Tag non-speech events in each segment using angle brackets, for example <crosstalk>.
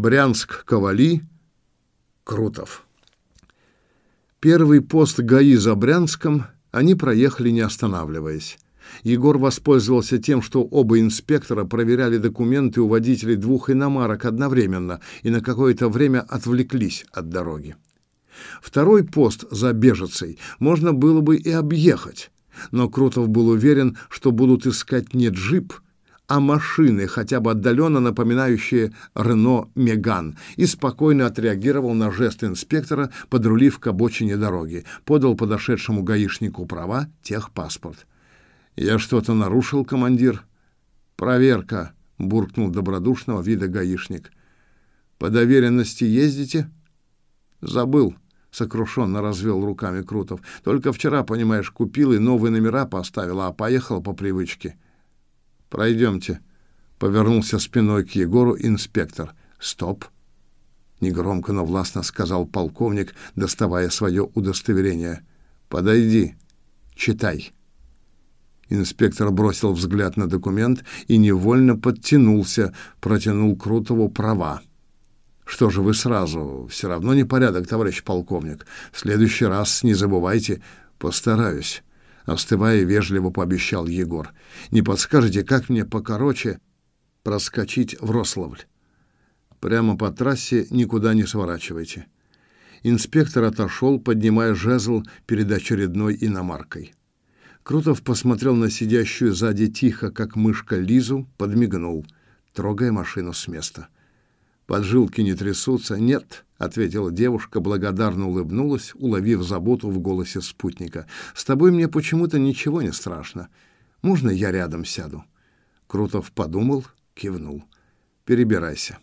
Брянск-Ковали, Крутов. Первый пост ГАИ за Брянском они проехали не останавливаясь. Егор воспользовался тем, что оба инспектора проверяли документы у водителей двух иномарок одновременно и на какое-то время отвлеклись от дороги. Второй пост за Бежецей можно было бы и объехать, но Крутов был уверен, что будут искать не джип, а машины, хотя бы отдаленно напоминающие Рено Меган, и спокойно отреагировал на жест инспектора, подрулив к обочине дороги, подал подошедшему гаишнику права, техпаспорт. «Я что-то нарушил, командир?» «Проверка», — буркнул добродушного вида гаишник. «По доверенности ездите?» «Забыл», — сокрушенно развел руками Крутов. «Только вчера, понимаешь, купил и новые номера поставил, а поехал по привычке». «Пройдемте», — повернулся спиной к Егору инспектор. «Стоп», — негромко, но властно сказал полковник, доставая свое удостоверение. «Подойди, читай». Инспектор бросил взгляд на документ и невольно подтянулся, протянул Крутову права. Что же вы сразу? Все равно непорядок, товарищ полковник. В следующий раз не забывайте. Постараюсь. Остывая, вежливо пообещал Егор. Не подскажете, как мне покороче проскочить в Рославль? Прямо по трассе никуда не сворачивайте. Инспектор отошел, поднимая жезл перед очередной иномаркой. Крутов посмотрел на сидящую сзади тихо, как мышка, Лизу, подмигнул, трогая машину с места. «Поджилки не трясутся?» «Нет», — ответила девушка, благодарно улыбнулась, уловив заботу в голосе спутника. «С тобой мне почему-то ничего не страшно. Можно я рядом сяду?» Крутов подумал, кивнул. «Перебирайся».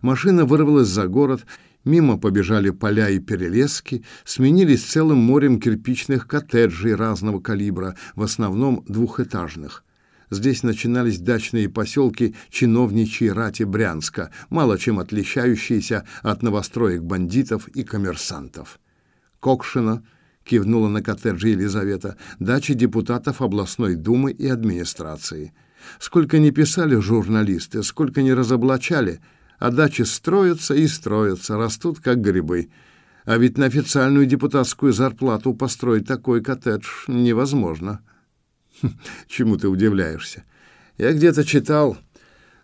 Машина вырвалась за город, Мимо побежали поля и перелески, сменились целым морем кирпичных коттеджей разного калибра, в основном двухэтажных. Здесь начинались дачные поселки чиновничьей рати Брянска, мало чем отличающиеся от новостроек бандитов и коммерсантов. Кокшина кивнула на коттеджи Елизавета, дачи депутатов областной думы и администрации. Сколько не писали журналисты, сколько не разоблачали – а дачи строятся и строятся, растут как грибы. А ведь на официальную депутатскую зарплату построить такой коттедж невозможно. <laughs> Чему ты удивляешься? Я где-то читал,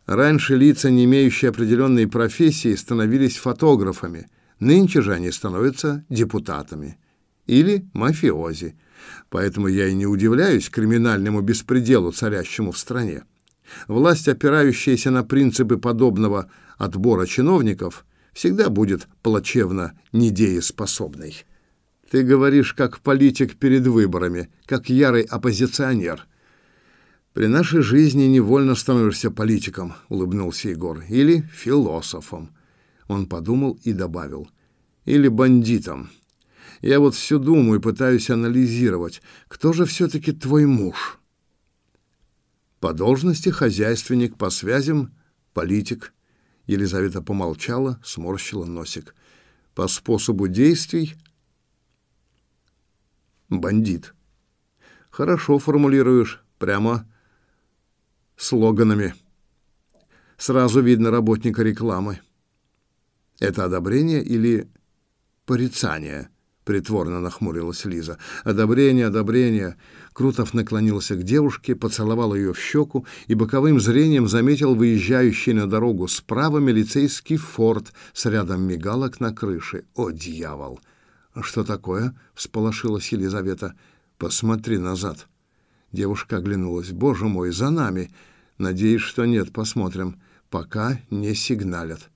раньше лица, не имеющие определенной профессии, становились фотографами. Нынче же они становятся депутатами или мафиози. Поэтому я и не удивляюсь криминальному беспределу, царящему в стране. Власть, опирающаяся на принципы подобного отбора чиновников, всегда будет плачевно недееспособной. Ты говоришь как политик перед выборами, как ярый оппозиционер. При нашей жизни невольно становишься политиком, улыбнулся Егор, или философом. Он подумал и добавил: или бандитом. Я вот все думаю, пытаюсь анализировать, кто же все таки твой муж? По должности хозяйственник, по связям политик. Елизавета помолчала, сморщила носик. По способу действий бандит. Хорошо формулируешь, прямо слоганами. Сразу видно работника рекламы. Это одобрение или порицание? Притворно нахмурилась Лиза. «Одобрение, одобрение!» Крутов наклонился к девушке, поцеловал ее в щеку и боковым зрением заметил выезжающий на дорогу справа милицейский форт с рядом мигалок на крыше. «О, дьявол!» «Что такое?» — всполошилась Елизавета. «Посмотри назад». Девушка оглянулась. «Боже мой, за нами!» «Надеюсь, что нет. Посмотрим. Пока не сигналят».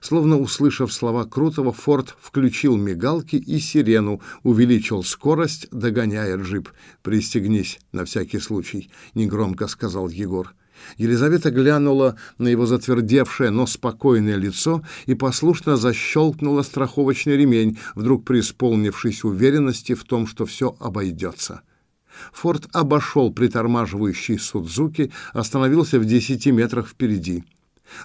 Словно услышав слова Крутого, Форд включил мигалки и сирену, увеличил скорость, догоняя джип. «Пристегнись на всякий случай», — негромко сказал Егор. Елизавета глянула на его затвердевшее, но спокойное лицо и послушно защелкнула страховочный ремень, вдруг преисполнившись уверенности в том, что все обойдется. Форд обошел притормаживающий Судзуки, остановился в десяти метрах впереди.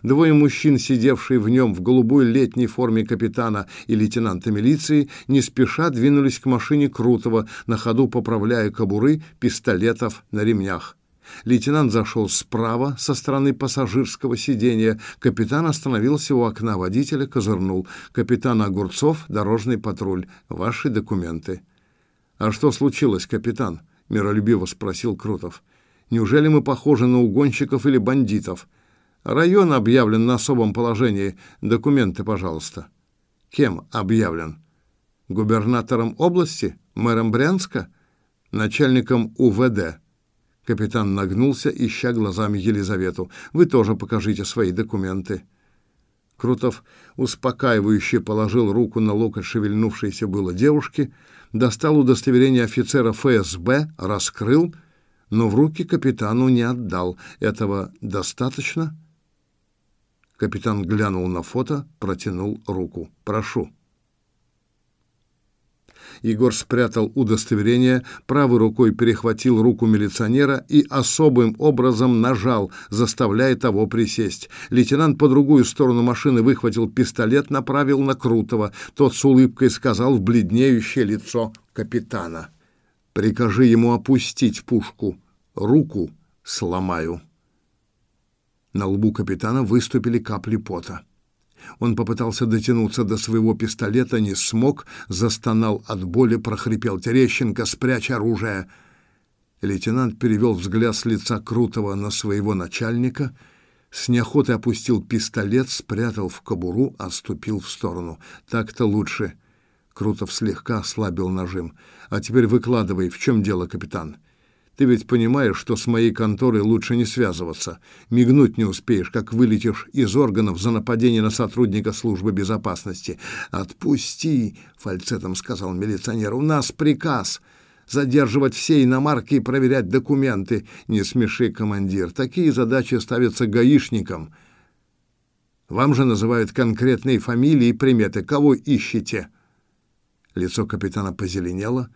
Двое мужчин, сидевшие в нем в голубой летней форме капитана и лейтенанта милиции, не спеша двинулись к машине Крутого, на ходу поправляя кобуры пистолетов на ремнях. Лейтенант зашел справа, со стороны пассажирского сиденья. Капитан остановился у окна водителя, козырнул. «Капитан Огурцов, дорожный патруль. Ваши документы». «А что случилось, капитан?» — миролюбиво спросил Крутов. «Неужели мы похожи на угонщиков или бандитов? Район объявлен на особом положении. Документы, пожалуйста». «Кем объявлен?» «Губернатором области? Мэром Брянска?» «Начальником УВД?» Капитан нагнулся, ища глазами Елизавету. «Вы тоже покажите свои документы». Крутов успокаивающе положил руку на локоть шевельнувшейся было девушки, достал удостоверение офицера ФСБ, раскрыл, но в руки капитану не отдал. Этого достаточно? Капитан глянул на фото, протянул руку. «Прошу». Егор спрятал удостоверение, правой рукой перехватил руку милиционера и особым образом нажал, заставляя того присесть. Лейтенант по другую сторону машины выхватил пистолет, направил на Крутого. Тот с улыбкой сказал в бледнеющее лицо капитана. «Прикажи ему опустить пушку. Руку сломаю». На лбу капитана выступили капли пота. Он попытался дотянуться до своего пистолета, не смог, застонал от боли, прохрипел «Терещенко, спрячь оружие!» Лейтенант перевел взгляд с лица Крутого на своего начальника, с неохотой опустил пистолет, спрятал в кобуру, отступил в сторону. «Так-то лучше». Крутов слегка ослабил нажим. «А теперь выкладывай, в чем дело, капитан?» Ты ведь понимаешь, что с моей конторой лучше не связываться. Мигнуть не успеешь, как вылетишь из органов за нападение на сотрудника службы безопасности. Отпусти, фальцетом сказал милиционер. У нас приказ задерживать все иномарки и проверять документы. Не смеши, командир. Такие задачи ставятся гаишникам. Вам же называют конкретные фамилии и приметы. Кого ищете? Лицо капитана позеленело.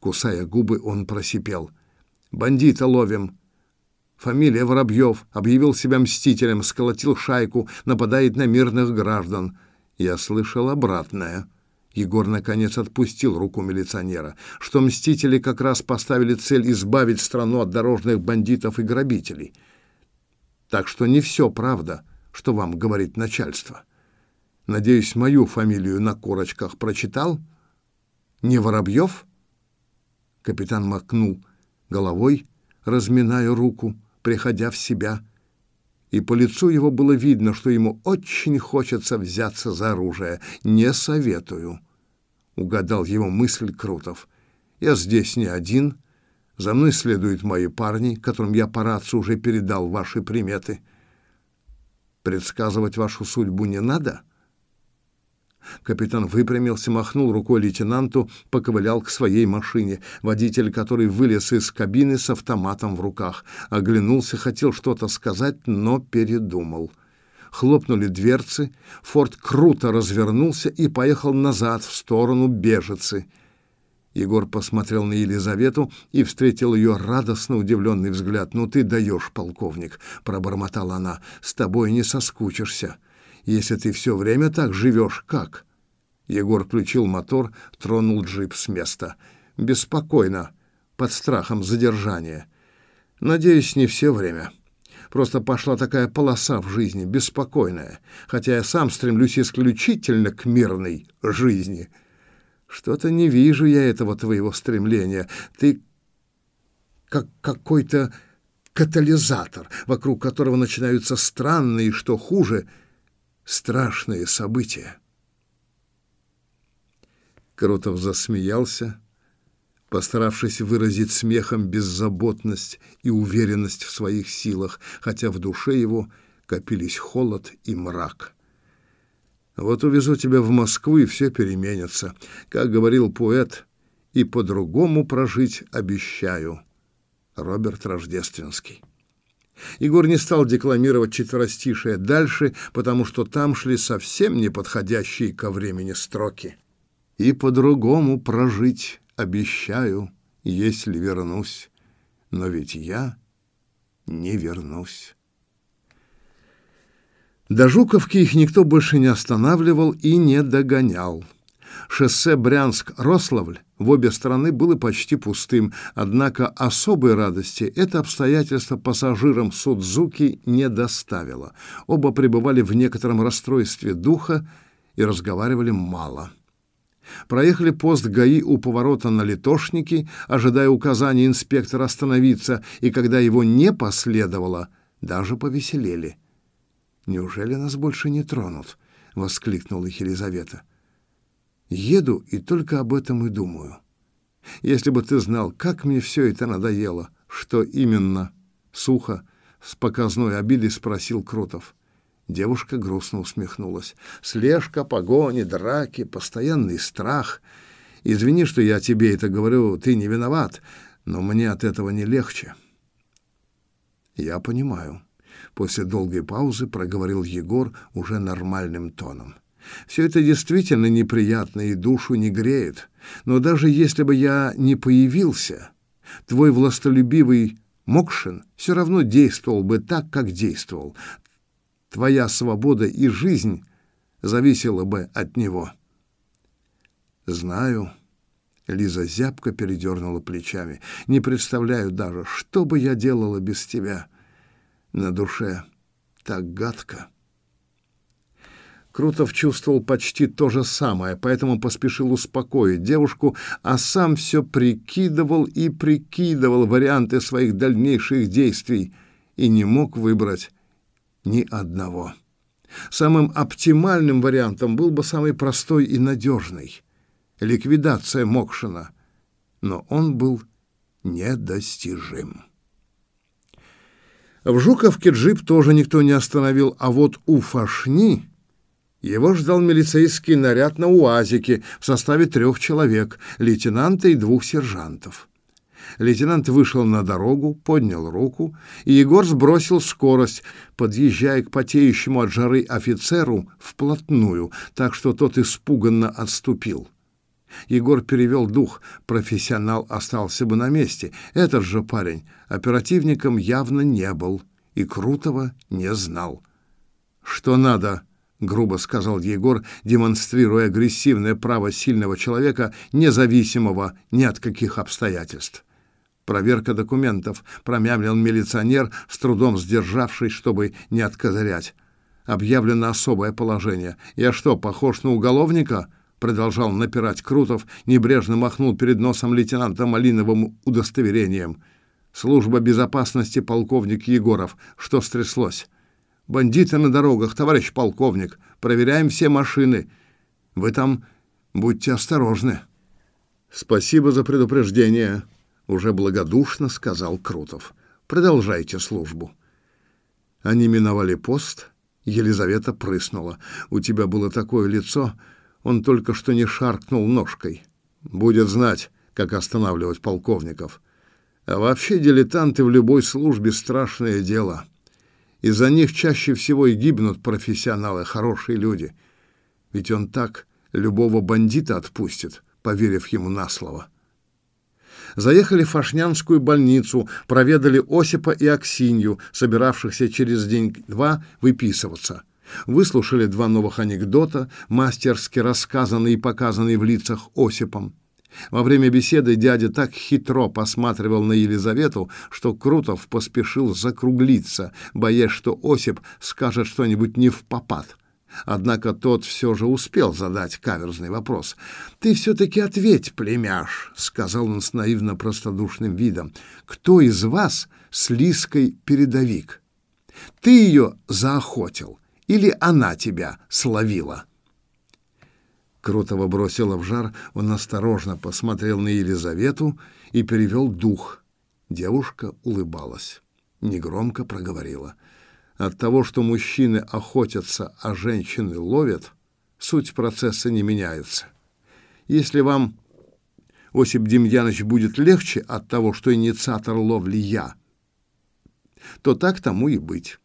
Кусая губы, он просипел: Бандита ловим. Фамилия Воробьев. Объявил себя мстителем, сколотил шайку, нападает на мирных граждан. Я слышал обратное. Егор наконец отпустил руку милиционера, что мстители как раз поставили цель избавить страну от дорожных бандитов и грабителей. Так что не все правда, что вам говорит начальство. Надеюсь, мою фамилию на корочках прочитал? Не Воробьев? Капитан макнул головой, разминая руку, приходя в себя. И по лицу его было видно, что ему очень хочется взяться за оружие. «Не советую», — угадал его мысль Крутов. «Я здесь не один. За мной следуют мои парни, которым я по рации уже передал ваши приметы. Предсказывать вашу судьбу не надо?» Капитан выпрямился, махнул рукой лейтенанту, поковылял к своей машине. Водитель, который вылез из кабины с автоматом в руках, оглянулся, хотел что-то сказать, но передумал. Хлопнули дверцы, Форд круто развернулся и поехал назад, в сторону Бежицы. Егор посмотрел на Елизавету и встретил ее радостно удивленный взгляд. «Ну ты даешь, полковник!» — пробормотала она. «С тобой не соскучишься!» Если ты все время так живешь, как?» Егор включил мотор, тронул джип с места. Беспокойно, под страхом задержания. Надеюсь, не все время. Просто пошла такая полоса в жизни, беспокойная, хотя я сам стремлюсь исключительно к мирной жизни. Что-то не вижу я этого твоего стремления. Ты как какой-то катализатор, вокруг которого начинаются странные, что хуже — страшные события. Крутов засмеялся, постаравшись выразить смехом беззаботность и уверенность в своих силах, хотя в душе его копились холод и мрак. Вот увезу тебя в Москву, и все переменится. Как говорил поэт, и по-другому прожить обещаю. Роберт Рождественский. Егор не стал декламировать четверостишие дальше, потому что там шли совсем неподходящие ко времени строки. «И по-другому прожить обещаю, если вернусь, но ведь я не вернусь». До Жуковки их никто больше не останавливал и не догонял. Шоссе Брянск-Рославль в обе стороны было почти пустым, однако особой радости это обстоятельство пассажирам Судзуки не доставило. Оба пребывали в некотором расстройстве духа и разговаривали мало. Проехали пост ГАИ у поворота на Литошники, ожидая указания инспектора остановиться, и когда его не последовало, даже повеселели. «Неужели нас больше не тронут?» — воскликнула Елизавета. Еду и только об этом и думаю. Если бы ты знал, как мне все это надоело. Что именно? Сухо, с показной обидой спросил Крутов. Девушка грустно усмехнулась. Слежка, погони, драки, постоянный страх. Извини, что я тебе это говорю, ты не виноват, но мне от этого не легче. Я понимаю. После долгой паузы проговорил Егор уже нормальным тоном. Все это действительно неприятно и душу не греет. Но даже если бы я не появился, твой властолюбивый Мокшин все равно действовал бы так, как действовал. Твоя свобода и жизнь зависела бы от него. Знаю. Лиза зябко передернула плечами. Не представляю даже, что бы я делала без тебя. На душе так гадко. Крутов чувствовал почти то же самое, поэтому поспешил успокоить девушку, а сам все прикидывал и прикидывал варианты своих дальнейших действий и не мог выбрать ни одного. Самым оптимальным вариантом был бы самый простой и надежный — ликвидация Мокшина, но он был недостижим. В Жуковке джип тоже никто не остановил, а вот у Фашни его ждал милицейский наряд на УАЗике в составе трех человек, лейтенанта и двух сержантов. Лейтенант вышел на дорогу, поднял руку, и Егор сбросил скорость, подъезжая к потеющему от жары офицеру вплотную, так что тот испуганно отступил. Егор перевел дух, профессионал остался бы на месте. Этот же парень оперативником явно не был и Крутого не знал. «Что надо?» — грубо сказал Егор, демонстрируя агрессивное право сильного человека, независимого ни от каких обстоятельств. «Проверка документов», — промямлил милиционер, с трудом сдержавшись, чтобы не откозырять. «Объявлено особое положение. Я что, похож на уголовника?» Продолжал напирать Крутов, небрежно махнул перед носом лейтенанта Малиновым удостоверением. «Служба безопасности полковник Егоров. Что стряслось?» Бандиты на дорогах, товарищ полковник. Проверяем все машины. Вы там будьте осторожны. Спасибо за предупреждение, уже благодушно сказал Крутов. Продолжайте службу. Они миновали пост. Елизавета прыснула. У тебя было такое лицо, он только что не шаркнул ножкой. Будет знать, как останавливать полковников. А вообще дилетанты в любой службе страшное дело. Из-за них чаще всего и гибнут профессионалы, хорошие люди. Ведь он так любого бандита отпустит, поверив ему на слово. Заехали в Фашнянскую больницу, проведали Осипа и Аксинью, собиравшихся через день-два выписываться. Выслушали два новых анекдота, мастерски рассказанные и показанные в лицах Осипом. Во время беседы дядя так хитро посматривал на Елизавету, что Крутов поспешил закруглиться, боясь, что Осип скажет что-нибудь не в попад. Однако тот все же успел задать каверзный вопрос. «Ты все-таки ответь, племяш», — сказал он с наивно-простодушным видом. «Кто из вас с Лиской передовик? Ты ее заохотил или она тебя словила?» Крутого бросило в жар, он осторожно посмотрел на Елизавету и перевел дух. Девушка улыбалась, негромко проговорила. От того, что мужчины охотятся, а женщины ловят, суть процесса не меняется. Если вам, Осип Демьянович, будет легче от того, что инициатор ловли я, то так тому и быть.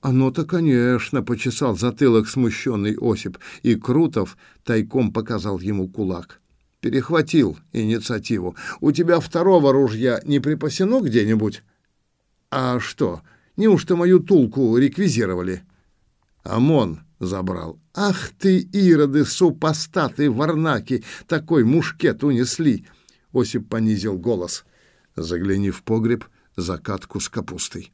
Оно-то, конечно, почесал затылок смущенный Осип, и Крутов тайком показал ему кулак. Перехватил инициативу. У тебя второго ружья не припасено где-нибудь? А что, неужто мою тулку реквизировали? ОМОН забрал. Ах ты, ироды, супостаты, варнаки, такой мушкет унесли. Осип понизил голос. Загляни в погреб, закатку с капустой.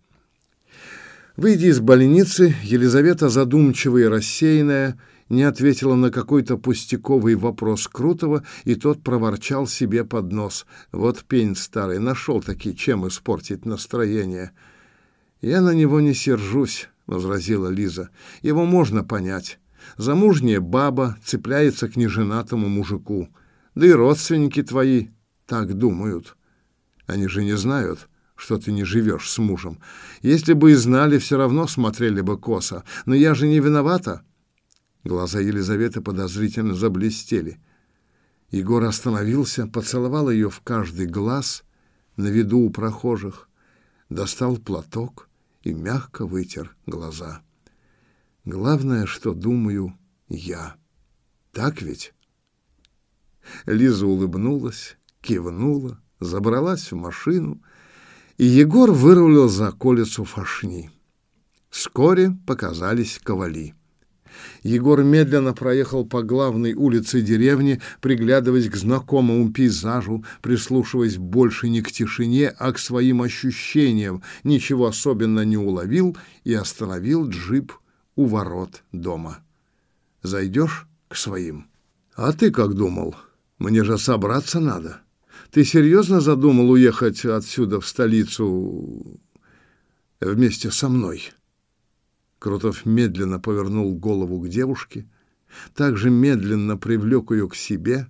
Выйдя из больницы, Елизавета, задумчивая и рассеянная, не ответила на какой-то пустяковый вопрос Крутого, и тот проворчал себе под нос. Вот пень старый, нашел таки, чем испортить настроение. «Я на него не сержусь», — возразила Лиза. «Его можно понять. Замужняя баба цепляется к неженатому мужику. Да и родственники твои так думают. Они же не знают» что ты не живешь с мужем. Если бы и знали, все равно смотрели бы косо. Но я же не виновата». Глаза Елизаветы подозрительно заблестели. Егор остановился, поцеловал ее в каждый глаз на виду у прохожих, достал платок и мягко вытер глаза. Главное, что думаю я. Так ведь? Лиза улыбнулась, кивнула, забралась в машину — и Егор вырулил за околицу Фашни. Вскоре показались ковали. Егор медленно проехал по главной улице деревни, приглядываясь к знакомому пейзажу, прислушиваясь больше не к тишине, а к своим ощущениям, ничего особенно не уловил и остановил джип у ворот дома. «Зайдешь к своим?» «А ты как думал? Мне же собраться надо». Ты серьезно задумал уехать отсюда в столицу вместе со мной? Крутов медленно повернул голову к девушке, также медленно привлек ее к себе,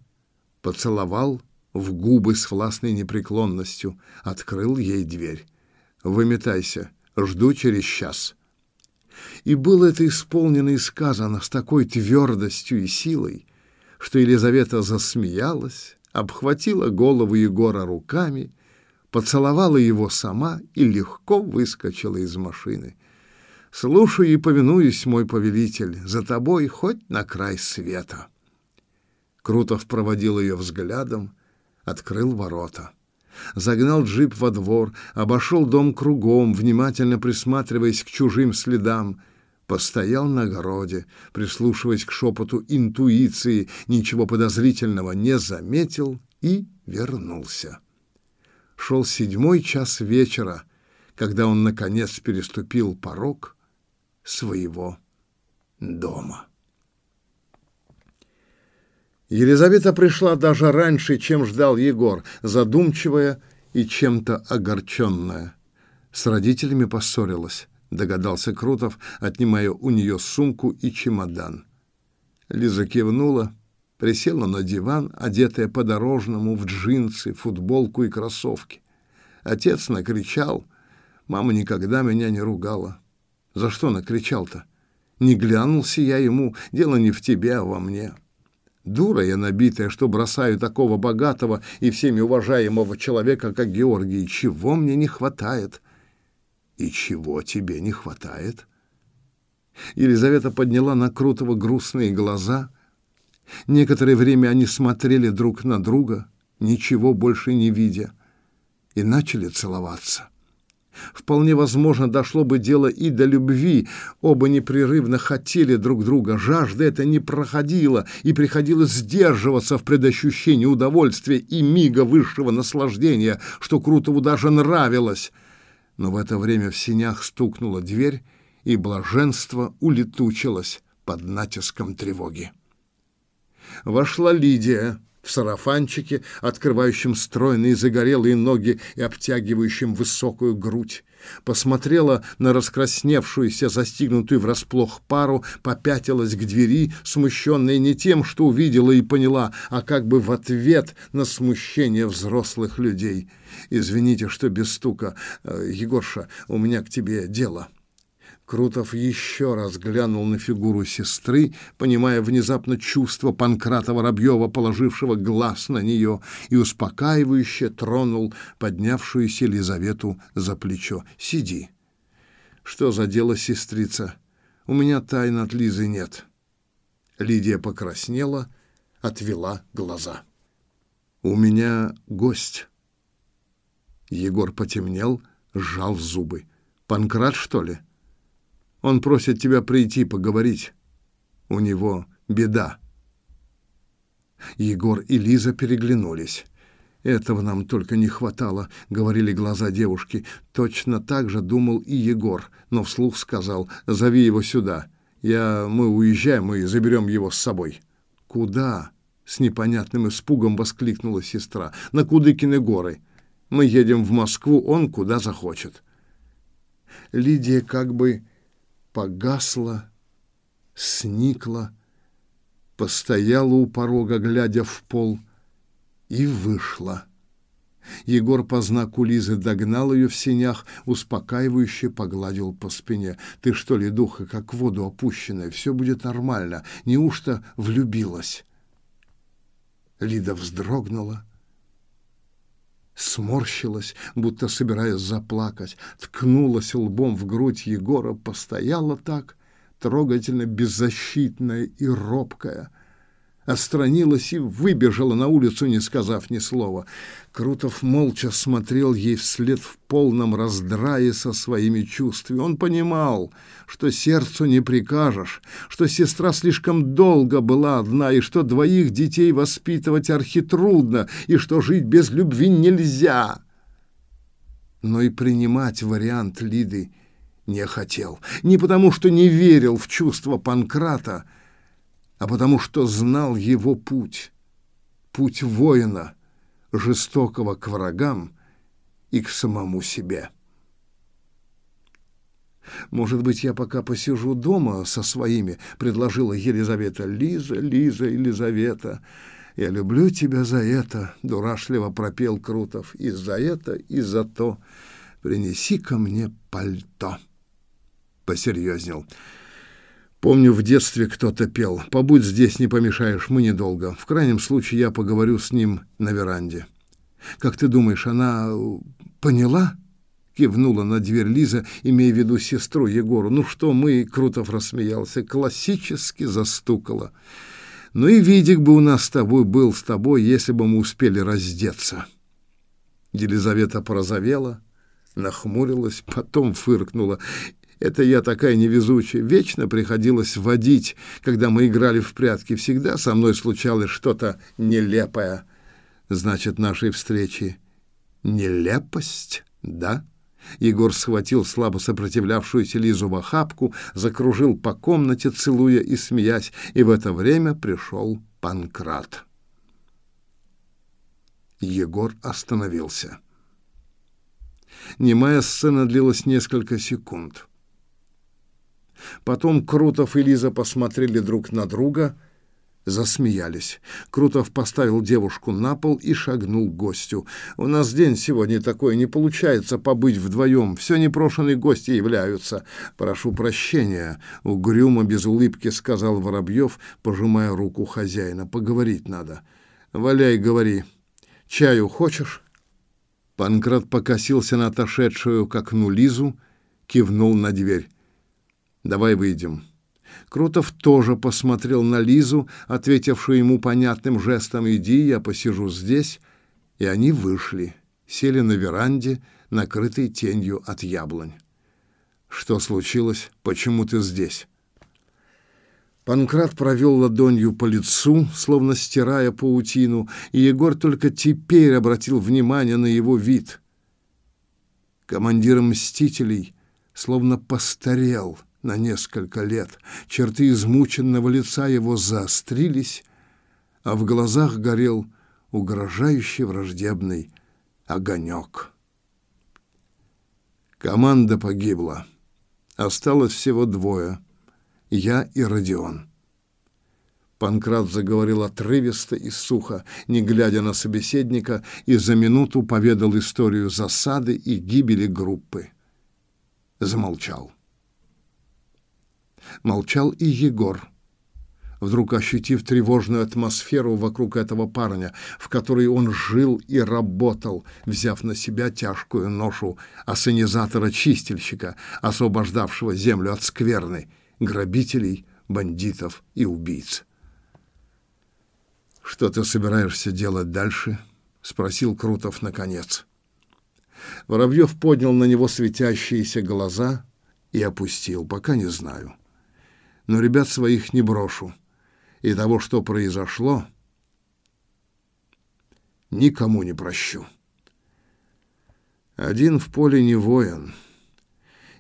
поцеловал в губы с властной непреклонностью, открыл ей дверь. «Выметайся, жду через час». И было это исполнено и сказано с такой твердостью и силой, что Елизавета засмеялась, обхватила голову Егора руками, поцеловала его сама и легко выскочила из машины. «Слушаю и повинуюсь, мой повелитель, за тобой хоть на край света». Крутов проводил ее взглядом, открыл ворота. Загнал джип во двор, обошел дом кругом, внимательно присматриваясь к чужим следам — постоял на огороде, прислушиваясь к шепоту интуиции, ничего подозрительного не заметил и вернулся. Шел седьмой час вечера, когда он, наконец, переступил порог своего дома. Елизавета пришла даже раньше, чем ждал Егор, задумчивая и чем-то огорченная. С родителями поссорилась догадался Крутов, отнимая у нее сумку и чемодан. Лиза кивнула, присела на диван, одетая по-дорожному в джинсы, футболку и кроссовки. Отец накричал. Мама никогда меня не ругала. За что накричал-то? Не глянулся я ему, дело не в тебе, а во мне. Дура я набитая, что бросаю такого богатого и всеми уважаемого человека, как Георгий. Чего мне не хватает? И чего тебе не хватает? Елизавета подняла на Крутого грустные глаза. Некоторое время они смотрели друг на друга, ничего больше не видя, и начали целоваться. Вполне возможно, дошло бы дело и до любви. Оба непрерывно хотели друг друга. Жажда это не проходила, и приходилось сдерживаться в предощущении удовольствия и мига высшего наслаждения, что Крутову даже нравилось но в это время в синях стукнула дверь, и блаженство улетучилось под натиском тревоги. Вошла Лидия в сарафанчике, открывающем стройные загорелые ноги и обтягивающем высокую грудь. Посмотрела на раскрасневшуюся, застигнутую врасплох пару, попятилась к двери, смущенная не тем, что увидела и поняла, а как бы в ответ на смущение взрослых людей. «Извините, что без стука. Э, Егорша, у меня к тебе дело». Крутов еще раз глянул на фигуру сестры, понимая внезапно чувство Панкрата Воробьева, положившего глаз на нее, и успокаивающе тронул поднявшуюся Елизавету за плечо. «Сиди». «Что за дело, сестрица? У меня тайн от Лизы нет». Лидия покраснела, отвела глаза. «У меня гость». Егор потемнел, сжал зубы. «Панкрат, что ли?» Он просит тебя прийти поговорить. У него беда. Егор и Лиза переглянулись. «Этого нам только не хватало», — говорили глаза девушки. Точно так же думал и Егор, но вслух сказал, «Зови его сюда. Я... Мы уезжаем и заберем его с собой». «Куда?» — с непонятным испугом воскликнула сестра. «На Кудыкины горы. Мы едем в Москву, он куда захочет». Лидия как бы погасла, сникла, постояла у порога, глядя в пол, и вышла. Егор по знаку Лизы догнал ее в сенях, успокаивающе погладил по спине. «Ты что ли, духа, как в воду опущенная? Все будет нормально. Неужто влюбилась?» Лида вздрогнула, сморщилась, будто собираясь заплакать, ткнулась лбом в грудь Егора, постояла так, трогательно беззащитная и робкая — отстранилась и выбежала на улицу, не сказав ни слова. Крутов молча смотрел ей вслед в полном раздрае со своими чувствами. Он понимал, что сердцу не прикажешь, что сестра слишком долго была одна, и что двоих детей воспитывать архитрудно, и что жить без любви нельзя. Но и принимать вариант Лиды не хотел. Не потому, что не верил в чувства Панкрата, а потому что знал его путь, путь воина, жестокого к врагам и к самому себе. «Может быть, я пока посижу дома со своими», — предложила Елизавета. «Лиза, Лиза, Елизавета, я люблю тебя за это», — дурашливо пропел Крутов. «И за это, и за то. Принеси ко мне пальто». Посерьезнел. Помню, в детстве кто-то пел. Побудь здесь, не помешаешь, мы недолго. В крайнем случае я поговорю с ним на веранде. Как ты думаешь, она поняла? Кивнула на дверь Лиза, имея в виду сестру Егору. Ну что мы, Крутов рассмеялся, классически застукала. Ну и Видик бы у нас с тобой был с тобой, если бы мы успели раздеться. Елизавета порозовела, нахмурилась, потом фыркнула. Это я такая невезучая. Вечно приходилось водить, когда мы играли в прятки. Всегда со мной случалось что-то нелепое. Значит, нашей встречи нелепость, да? Егор схватил слабо сопротивлявшуюся Лизу в охапку, закружил по комнате, целуя и смеясь, и в это время пришел Панкрат. Егор остановился. Немая сцена длилась несколько секунд. Потом Крутов и Лиза посмотрели друг на друга, засмеялись. Крутов поставил девушку на пол и шагнул к гостю. «У нас день сегодня такой, не получается побыть вдвоем. Все непрошенные гости являются. Прошу прощения», — угрюмо без улыбки сказал Воробьев, пожимая руку хозяина. «Поговорить надо. Валяй, говори. Чаю хочешь?» Панкрат покосился на отошедшую к окну Лизу, кивнул на дверь. Давай выйдем. Крутов тоже посмотрел на Лизу, ответившую ему понятным жестом «Иди, я посижу здесь». И они вышли, сели на веранде, накрытой тенью от яблонь. «Что случилось? Почему ты здесь?» Панкрат провел ладонью по лицу, словно стирая паутину, и Егор только теперь обратил внимание на его вид. Командир «Мстителей» словно постарел — на несколько лет. Черты измученного лица его заострились, а в глазах горел угрожающий враждебный огонек. Команда погибла. Осталось всего двое — я и Родион. Панкрат заговорил отрывисто и сухо, не глядя на собеседника, и за минуту поведал историю засады и гибели группы. Замолчал. Молчал и Егор, вдруг ощутив тревожную атмосферу вокруг этого парня, в которой он жил и работал, взяв на себя тяжкую ношу ассенизатора-чистильщика, освобождавшего землю от скверны, грабителей, бандитов и убийц. «Что ты собираешься делать дальше?» — спросил Крутов наконец. Воробьев поднял на него светящиеся глаза и опустил. «Пока не знаю». Но ребят своих не брошу. И того, что произошло, никому не прощу. Один в поле не воин,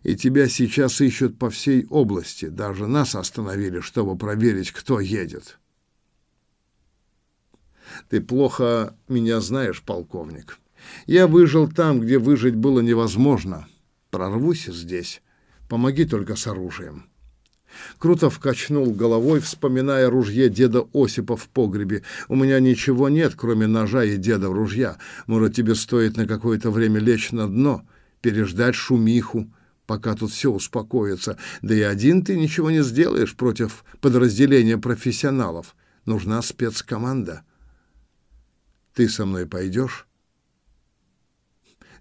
и тебя сейчас ищут по всей области. Даже нас остановили, чтобы проверить, кто едет. Ты плохо меня знаешь, полковник. Я выжил там, где выжить было невозможно. Прорвусь здесь. Помоги только с оружием. Крутов качнул головой, вспоминая ружье деда Осипа в погребе. «У меня ничего нет, кроме ножа и деда ружья. Может, тебе стоит на какое-то время лечь на дно, переждать шумиху, пока тут все успокоится. Да и один ты ничего не сделаешь против подразделения профессионалов. Нужна спецкоманда. Ты со мной пойдешь?»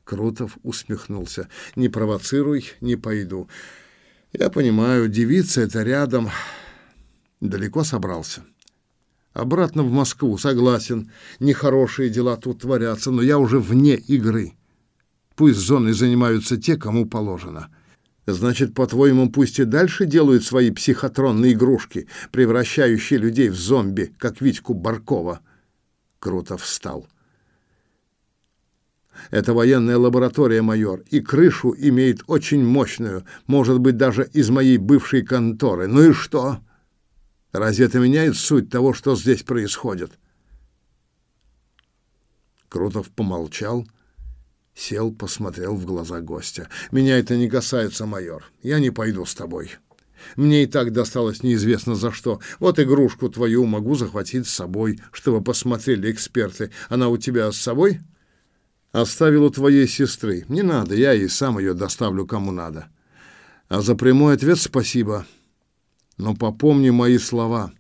Крутов усмехнулся. «Не провоцируй, не пойду. Я понимаю, девица это рядом. Далеко собрался. Обратно в Москву, согласен. Нехорошие дела тут творятся, но я уже вне игры. Пусть зоной занимаются те, кому положено. Значит, по-твоему, пусть и дальше делают свои психотронные игрушки, превращающие людей в зомби, как Витьку Баркова. Круто встал. Это военная лаборатория, майор, и крышу имеет очень мощную, может быть, даже из моей бывшей конторы. Ну и что? Разве это меняет суть того, что здесь происходит? Крутов помолчал, сел, посмотрел в глаза гостя. Меня это не касается, майор. Я не пойду с тобой. Мне и так досталось неизвестно за что. Вот игрушку твою могу захватить с собой, чтобы посмотрели эксперты. Она у тебя с собой? — Оставил у твоей сестры. Не надо, я и сам ее доставлю кому надо. А за прямой ответ спасибо. Но попомни мои слова.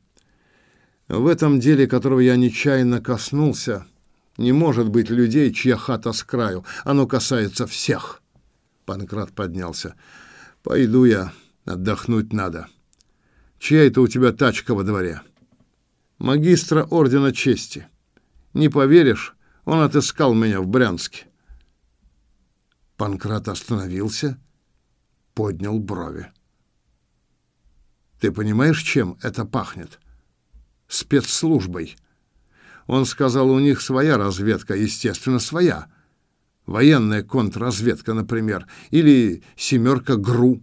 В этом деле, которого я нечаянно коснулся, не может быть людей, чья хата с краю. Оно касается всех. Панкрат поднялся. Пойду я, отдохнуть надо. Чья это у тебя тачка во дворе? Магистра Ордена Чести. Не поверишь, он отыскал меня в Брянске. Панкрат остановился, поднял брови. Ты понимаешь, чем это пахнет? Спецслужбой. Он сказал, у них своя разведка, естественно, своя. Военная контрразведка, например, или семерка ГРУ.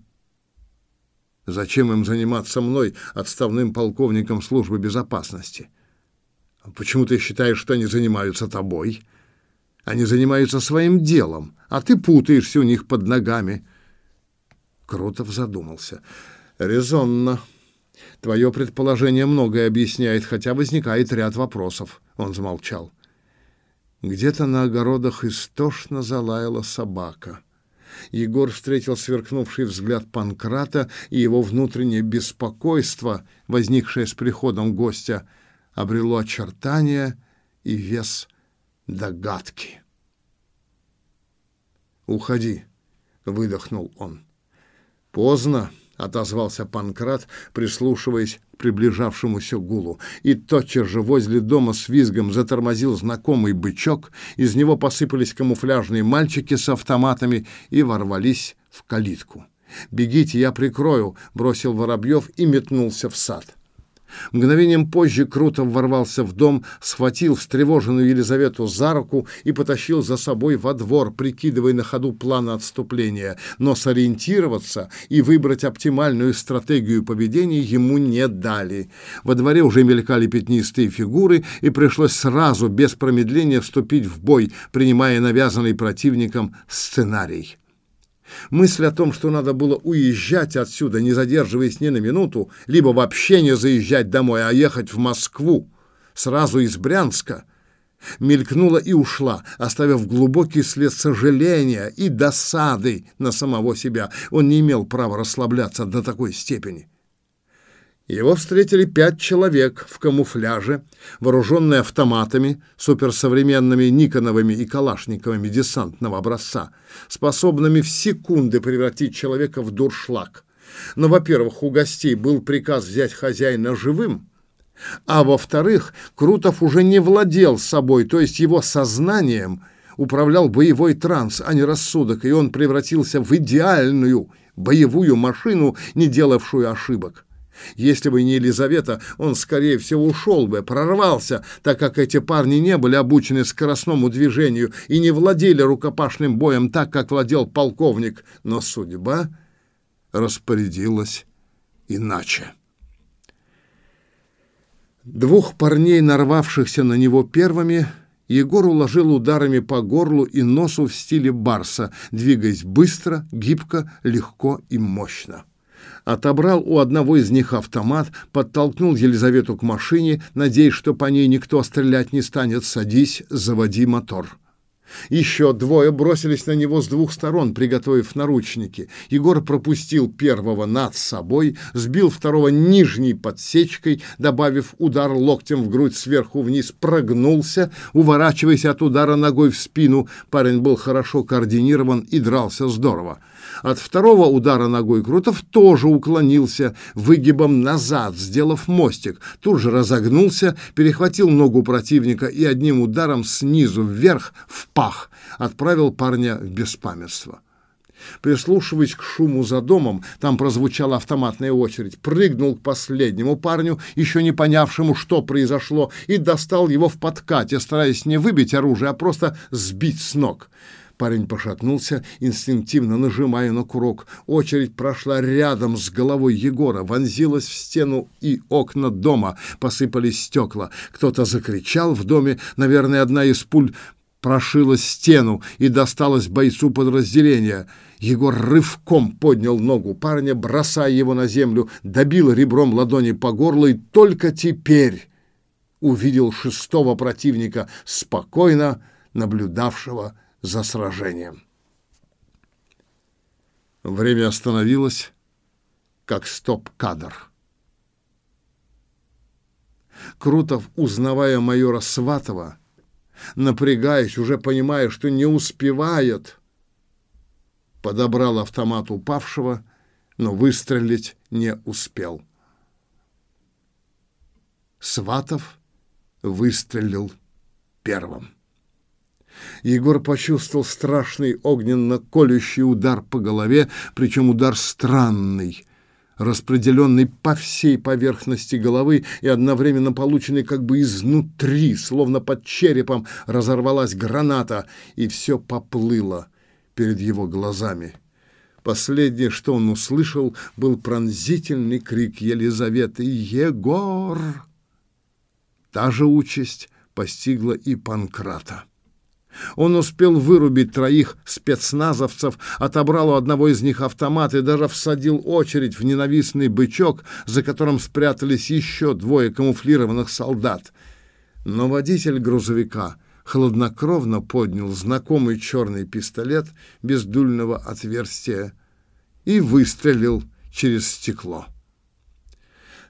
Зачем им заниматься мной, отставным полковником службы безопасности? — Почему ты считаешь, что они занимаются тобой? Они занимаются своим делом, а ты путаешься у них под ногами. Крутов задумался. Резонно. Твое предположение многое объясняет, хотя возникает ряд вопросов. Он замолчал. Где-то на огородах истошно залаяла собака. Егор встретил сверкнувший взгляд Панкрата и его внутреннее беспокойство, возникшее с приходом гостя — обрело очертания и вес догадки. «Уходи», — выдохнул он. «Поздно», — отозвался Панкрат, прислушиваясь к приближавшемуся гулу. И тотчас же возле дома с визгом затормозил знакомый бычок, из него посыпались камуфляжные мальчики с автоматами и ворвались в калитку. «Бегите, я прикрою», — бросил Воробьев и метнулся в сад. Мгновением позже Крутов ворвался в дом, схватил встревоженную Елизавету за руку и потащил за собой во двор, прикидывая на ходу план отступления. Но сориентироваться и выбрать оптимальную стратегию поведения ему не дали. Во дворе уже мелькали пятнистые фигуры, и пришлось сразу, без промедления, вступить в бой, принимая навязанный противником сценарий. Мысль о том, что надо было уезжать отсюда, не задерживаясь ни на минуту, либо вообще не заезжать домой, а ехать в Москву, сразу из Брянска, мелькнула и ушла, оставив глубокий след сожаления и досады на самого себя. Он не имел права расслабляться до такой степени. Его встретили пять человек в камуфляже, вооруженные автоматами, суперсовременными Никоновыми и Калашниковыми десантного образца, способными в секунды превратить человека в дуршлаг. Но, во-первых, у гостей был приказ взять хозяина живым, а во-вторых, Крутов уже не владел собой, то есть его сознанием управлял боевой транс, а не рассудок, и он превратился в идеальную боевую машину, не делавшую ошибок. Если бы не Елизавета, он, скорее всего, ушел бы, прорвался, так как эти парни не были обучены скоростному движению и не владели рукопашным боем так, как владел полковник. Но судьба распорядилась иначе. Двух парней, нарвавшихся на него первыми, Егор уложил ударами по горлу и носу в стиле барса, двигаясь быстро, гибко, легко и мощно. Отобрал у одного из них автомат, подтолкнул Елизавету к машине, надеясь, что по ней никто стрелять не станет. «Садись, заводи мотор». Еще двое бросились на него с двух сторон, приготовив наручники. Егор пропустил первого над собой, сбил второго нижней подсечкой, добавив удар локтем в грудь сверху вниз, прогнулся, уворачиваясь от удара ногой в спину. Парень был хорошо координирован и дрался здорово. От второго удара ногой Крутов тоже уклонился выгибом назад, сделав мостик. Тут же разогнулся, перехватил ногу противника и одним ударом снизу вверх в пах отправил парня в беспамятство. Прислушиваясь к шуму за домом, там прозвучала автоматная очередь, прыгнул к последнему парню, еще не понявшему, что произошло, и достал его в подкате, стараясь не выбить оружие, а просто сбить с ног. Парень пошатнулся, инстинктивно нажимая на курок. Очередь прошла рядом с головой Егора, вонзилась в стену и окна дома, посыпались стекла. Кто-то закричал в доме, наверное, одна из пуль прошила стену и досталась бойцу подразделения. Егор рывком поднял ногу парня, бросая его на землю, добил ребром ладони по горлу и только теперь увидел шестого противника, спокойно наблюдавшего за сражением. Время остановилось, как стоп-кадр. Крутов, узнавая майора Сватова, напрягаясь, уже понимая, что не успевает, подобрал автомат упавшего, но выстрелить не успел. Сватов выстрелил первым. Егор почувствовал страшный огненно-колющий удар по голове, причем удар странный, распределенный по всей поверхности головы и одновременно полученный как бы изнутри, словно под черепом разорвалась граната, и все поплыло перед его глазами. Последнее, что он услышал, был пронзительный крик Елизаветы «Егор!». Та же участь постигла и Панкрата. Он успел вырубить троих спецназовцев, отобрал у одного из них автомат и даже всадил очередь в ненавистный бычок, за которым спрятались еще двое камуфлированных солдат. Но водитель грузовика хладнокровно поднял знакомый черный пистолет без дульного отверстия и выстрелил через стекло.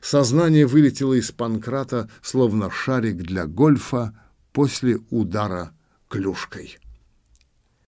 Сознание вылетело из Панкрата, словно шарик для гольфа после удара клюшкой.